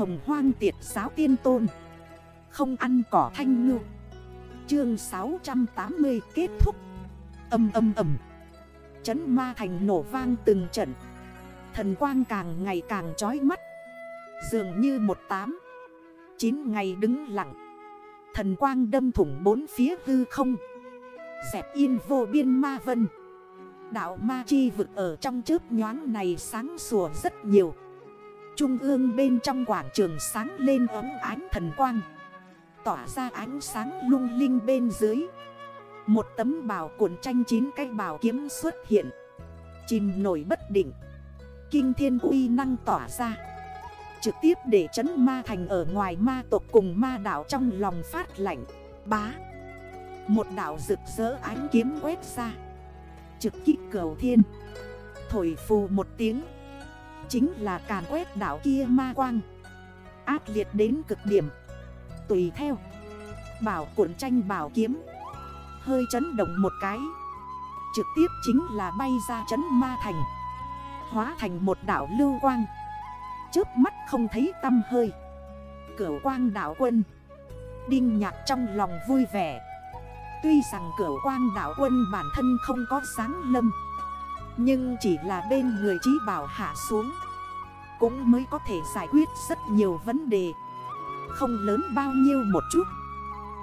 hồng hoang tiệt giáo tiên tôn. Không ăn cỏ thanh ngư. Chương 680 kết thúc. Âm âm âm Chấn ma thành nổ vang từng trận. Thần quang càng ngày càng trói mắt. Dường như một tám, Chín ngày đứng lặng. Thần quang đâm thủng bốn phía hư không. Dẹp yên vô biên ma vân. Đạo ma chi vực ở trong chớp nhoáng này sáng sủa rất nhiều. Trung ương bên trong quảng trường sáng lên ấm ánh thần quang. Tỏa ra ánh sáng lung linh bên dưới. Một tấm bào cuộn tranh chín cái bào kiếm xuất hiện. Chìm nổi bất định. Kinh thiên uy năng tỏa ra. Trực tiếp để chấn ma thành ở ngoài ma tộc cùng ma đảo trong lòng phát lạnh. Bá. Một đảo rực rỡ ánh kiếm quét ra. Trực kích cầu thiên. Thổi phù một tiếng. Chính là càn quét đảo kia ma quang. Ác liệt đến cực điểm. Tùy theo. Bảo cuộn tranh bảo kiếm. Hơi chấn động một cái. Trực tiếp chính là bay ra chấn ma thành. Hóa thành một đảo lưu quang. Trước mắt không thấy tâm hơi. Cửu quang đảo quân. Đinh nhạc trong lòng vui vẻ. Tuy rằng cửu quang đảo quân bản thân không có sáng lâm. Nhưng chỉ là bên người trí bảo hạ xuống. Cũng mới có thể giải quyết rất nhiều vấn đề. Không lớn bao nhiêu một chút.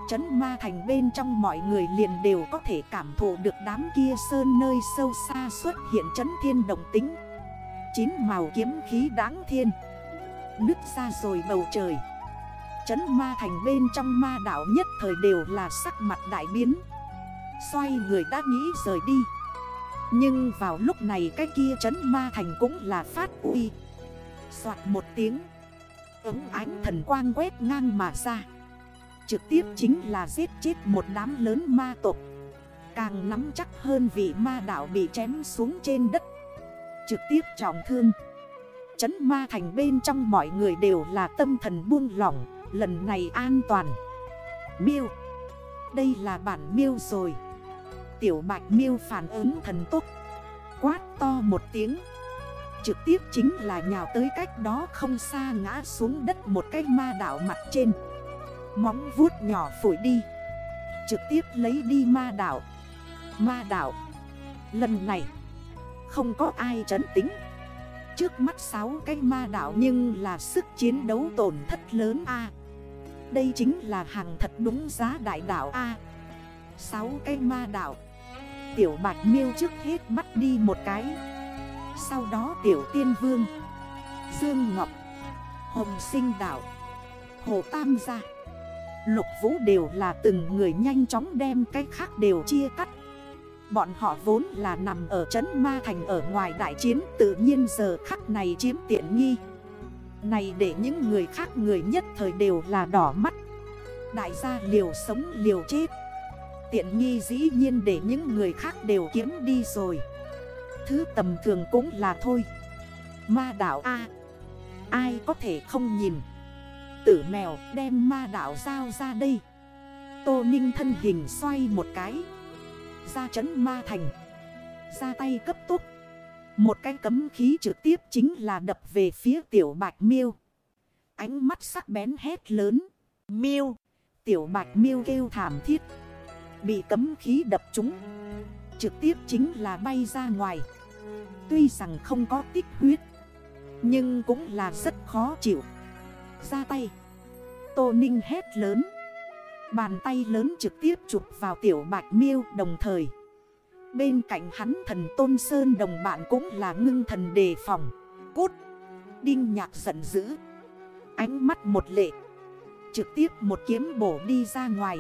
Chấn ma thành bên trong mọi người liền đều có thể cảm thụ được đám kia sơn nơi sâu xa xuất hiện chấn thiên đồng tính. Chín màu kiếm khí đáng thiên. Nứt ra rồi bầu trời. Chấn ma thành bên trong ma đảo nhất thời đều là sắc mặt đại biến. Xoay người đã nghĩ rời đi. Nhưng vào lúc này cái kia chấn ma thành cũng là phát uy. Xoạt một tiếng Ứng ánh thần quang quét ngang mà ra. Trực tiếp chính là giết chết một đám lớn ma tộc. Càng nắm chắc hơn vị ma đảo bị chém xuống trên đất. Trực tiếp trọng thương. Chấn ma thành bên trong mọi người đều là tâm thần buông lỏng, Lần này an toàn. Miêu. Đây là bản miêu rồi. Tiểu bạch miêu phản ứng thần tốc. Quát to một tiếng. Trực tiếp chính là nhào tới cách đó không xa ngã xuống đất một cái ma đảo mặt trên. Móng vuốt nhỏ phổi đi. Trực tiếp lấy đi ma đảo Ma đảo Lần này, Không có ai chấn tính Trước mắt 6 cái ma đảo nhưng là sức chiến đấu tổn thất lớn A. Đây chính là hàng thật đúng giá đại đảo A. 6 cái ma đảo Tiểu bạch miêu trước hết mắt đi một cái. Sau đó tiểu tiên vương, Dương Ngọc, Hồng sinh đảo Hồ Tam gia, Lục vũ đều là từng người nhanh chóng đem cái khác đều chia cắt. Bọn họ vốn là nằm ở trấn Ma Thành ở ngoài đại chiến, Tự nhiên giờ khắc này chiếm tiện nghi. Này để những người khác người nhất thời đều là đỏ mắt. Đại gia liều sống liều chết. Tiện nghi dĩ nhiên để những người khác đều kiếm đi rồi. Thứ tầm thường cũng là thôi. Ma đảo A. Ai có thể không nhìn? Tử mèo đem ma đảo giao ra đây. Tô Ninh thân hình xoay một cái. Ra chấn ma thành. Ra tay cấp tốc. Một cái cấm khí trực tiếp chính là đập về phía tiểu bạch miêu. Ánh mắt sắc bén hét lớn. Miêu. Tiểu bạch miêu kêu thảm thiết. Bị cấm khí đập trúng Trực tiếp chính là bay ra ngoài. Tuy rằng không có tích huyết, Nhưng cũng là rất khó chịu. Ra tay. Tô Ninh hét lớn. Bàn tay lớn trực tiếp chụp vào tiểu bạch miêu đồng thời. Bên cạnh hắn thần Tôn Sơn đồng bạn cũng là ngưng thần đề phòng. Cút. Đinh nhạc giận dữ. Ánh mắt một lệ. Trực tiếp một kiếm bổ đi ra ngoài.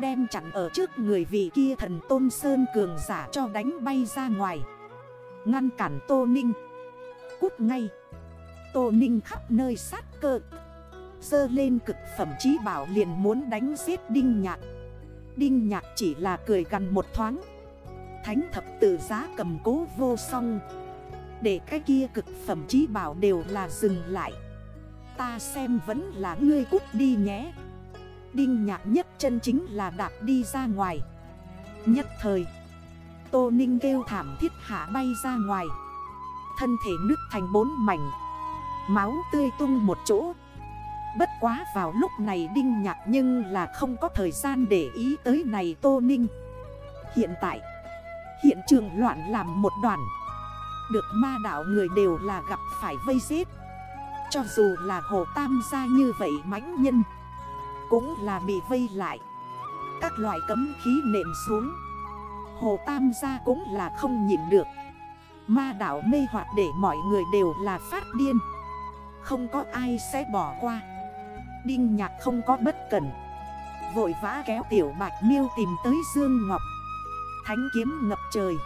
Đem chặn ở trước người vị kia thần Tôn Sơn cường giả cho đánh bay ra ngoài. Ngăn cản Tô Ninh. Cút ngay. Tô Ninh khắp nơi sát cơ. Dơ lên cực phẩm chí bảo liền muốn đánh giết Đinh Nhạc. Đinh Nhạc chỉ là cười gần một thoáng. Thánh thập tự giá cầm cố vô song. Để cái kia cực phẩm chí bảo đều là dừng lại. Ta xem vẫn là ngươi cút đi nhé. Đinh nhạc nhất chân chính là đạp đi ra ngoài. Nhất thời, Tô Ninh kêu thảm thiết hạ bay ra ngoài. Thân thể nứt thành bốn mảnh, Máu tươi tung một chỗ. Bất quá vào lúc này Đinh Nhạc nhưng là không có thời gian để ý tới này Tô Ninh. Hiện tại, Hiện trường loạn làm một đoàn. Được ma đảo người đều là gặp phải vây giết. Cho dù là hồ tam gia như vậy mãnh nhân cũng là bị vây lại. Các loại cấm khí nện xuống. Hồ tam gia cũng là không nhịn được. Ma đảo mê hoạt để mọi người đều là phát điên. Không có ai sẽ bỏ qua. Đinh nhạc không có bất cẩn. Vội vã kéo tiểu bạch miêu tìm tới Dương Ngọc. Thánh kiếm ngập trời.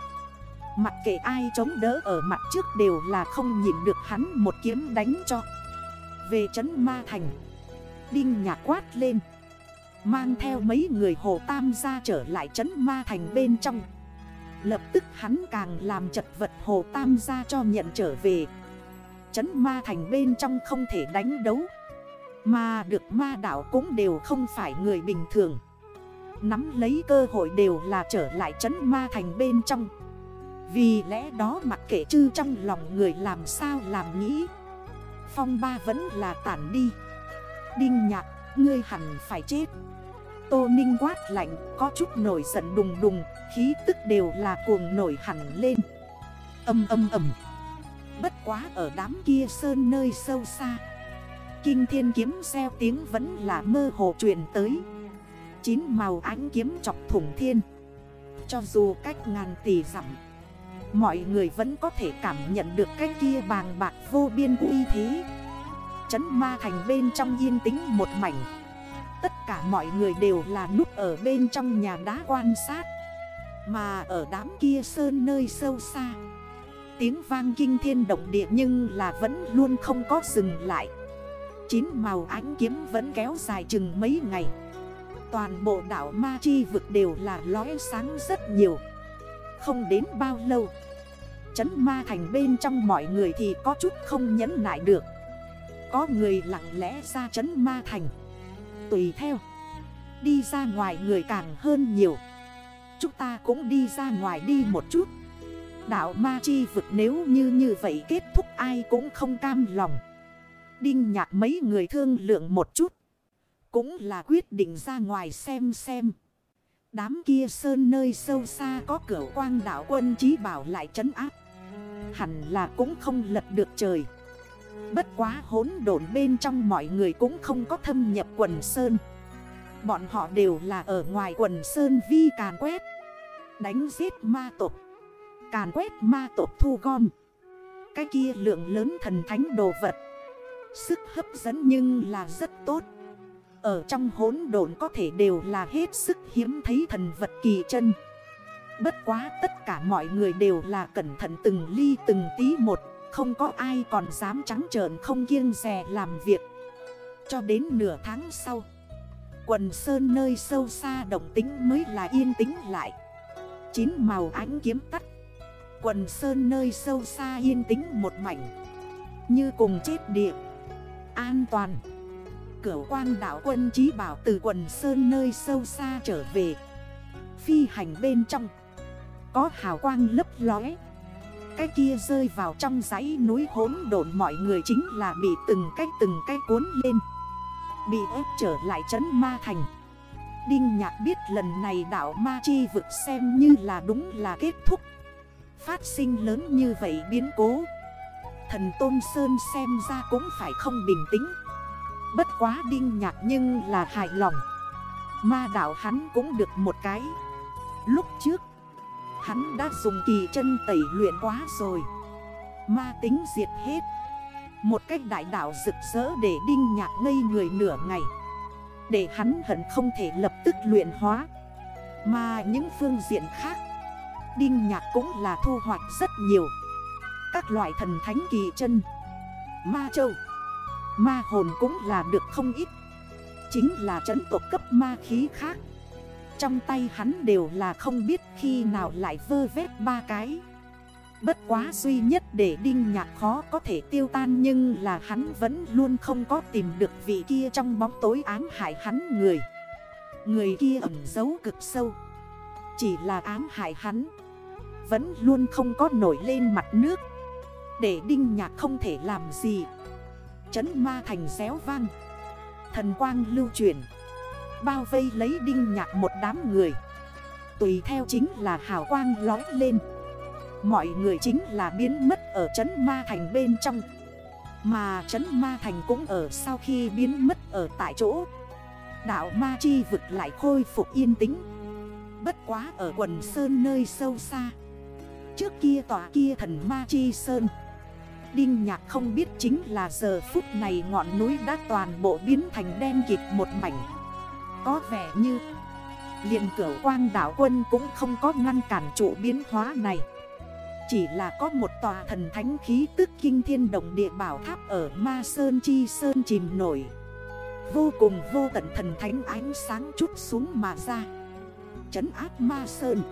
Mặc kệ ai chống đỡ ở mặt trước đều là không nhìn được hắn một kiếm đánh cho. Về trấn ma thành Đinh nhạc quát lên. Mang theo mấy người hồ tam gia trở lại trấn ma thành bên trong. Lập tức hắn càng làm chật vật hồ tam gia cho nhận trở về. Trấn ma thành bên trong không thể đánh đấu. Mà được ma đảo cũng đều không phải người bình thường. Nắm lấy cơ hội đều là trở lại trấn ma thành bên trong. Vì lẽ đó mặc kệ chư trong lòng người làm sao làm nghĩ. Phong ba vẫn là tản đi. Đinh nhạc, ngươi hẳn phải chết Tô Ninh quát lạnh, có chút nổi giận đùng đùng, khí tức đều là cuồng nổi hẳn lên. Âm âm âm. Bất quá ở đám kia sơn nơi sâu xa. Kinh thiên kiếm xeo tiếng vẫn là mơ hồ truyền tới. Chín màu ánh kiếm chọc thủng thiên. Cho dù cách ngàn tỷ dặm Mọi người vẫn có thể cảm nhận được cái kia bàng bạc vô biên uy thế Chấn ma thành bên trong yên tĩnh một mảnh. Tất cả mọi người đều là núp ở bên trong nhà đá quan sát. Mà ở đám kia sơn nơi sâu xa, Tiếng vang kinh thiên động địa nhưng là vẫn luôn không có dừng lại. Chín màu ánh kiếm vẫn kéo dài chừng mấy ngày. Toàn bộ đảo Ma Chi vực đều là lóe sáng rất nhiều. Không đến bao lâu, Chấn ma thành bên trong mọi người thì có chút không nhẫn nại được. Có người lặng lẽ ra chấn ma thành. Tùy theo, Đi ra ngoài người càng hơn nhiều. Chúng ta cũng đi ra ngoài đi một chút. Đạo ma chi vực nếu như như vậy kết thúc ai cũng không cam lòng. Đinh nhạc mấy người thương lượng một chút. Cũng là quyết định ra ngoài xem xem. Đám kia sơn nơi sâu xa có cửa quang đảo quân trí bảo lại trấn áp. Hẳn là cũng không lật được trời. Bất quá hốn độn bên trong mọi người cũng không có thâm nhập quần sơn. Bọn họ đều là ở ngoài quần sơn vi càn quét. Đánh giết ma tộc. Càn quét ma tộc thu gom. Cái kia lượng lớn thần thánh đồ vật. Sức hấp dẫn nhưng là rất tốt. Ở trong hốn độn có thể đều là hết sức hiếm thấy thần vật kỳ chân. Bất quá tất cả mọi người đều là cẩn thận từng ly từng tí một không có ai còn dám trắng trợn không kiêng rè làm việc. Cho đến nửa tháng sau Quần sơn nơi sâu xa động tính mới là yên tĩnh lại. Chín màu ánh kiếm tắt. Quần sơn nơi sâu xa yên tĩnh một mảnh. Như cùng chết địa. An toàn. Cửa quang đảo quân trí bảo từ quần sơn nơi sâu xa trở về. Phi hành bên trong. Có hào quang lấp lóe cái kia rơi vào trong dãy núi hốn độn mọi người chính là bị từng cách từng cách cuốn lên. Bị ép trở lại trấn ma thành. Đinh nhạc biết lần này đảo ma chi vực xem như là đúng là kết thúc. Phát sinh lớn như vậy biến cố. Thần Tôn Sơn xem ra cũng phải không bình tĩnh. Bất quá đinh nhạc nhưng là hài lòng. Ma đảo hắn cũng được một cái. Lúc trước Hắn đã dùng kỳ chân tẩy luyện quá rồi. Ma tính diệt hết. Một cách đại đảo rực rỡ để đinh nhạc ngây người nửa ngày. Để hắn hận không thể lập tức luyện hóa. Mà những phương diện khác, Đinh nhạc cũng là thu hoạch rất nhiều. Các loại thần thánh kỳ chân, Ma châu, Ma hồn cũng là được không ít. Chính là trấn tộc cấp ma khí khác trong tay hắn đều là không biết khi nào lại vơ vét ba cái. Bất quá duy nhất để đinh nhạc khó có thể tiêu tan Nhưng là hắn vẫn luôn không có tìm được vị kia trong bóng tối ám hại hắn người. Người kia ẩn giấu cực sâu. Chỉ là ám hại hắn. Vẫn luôn không có nổi lên mặt nước. Để đinh nhạc không thể làm gì. Chấn ma thành réo vang. Thần quang lưu chuyển. Bao vây lấy đinh nhạc một đám người. Tùy theo chính là hào quang lói lên. Mọi người chính là biến mất ở chấn ma thành bên trong. Mà chấn ma thành cũng ở sau khi biến mất ở tại chỗ. Đạo ma chi vực lại khôi phục yên tĩnh. Bất quá ở quần sơn nơi sâu xa. Trước kia tòa kia thần ma chi sơn. Đinh nhạc không biết chính là giờ phút này ngọn núi đã toàn bộ biến thành đen kịt một mảnh. Có vẻ như liền cửu quang đảo quân cũng không có ngăn cản trụ biến hóa này. Chỉ là có một tòa thần thánh khí tức kinh thiên động địa bảo tháp ở ma sơn chi sơn chìm nổi. Vô cùng vô tận thần thánh ánh sáng chút xuống mà ra. Chấn áp ma sơn.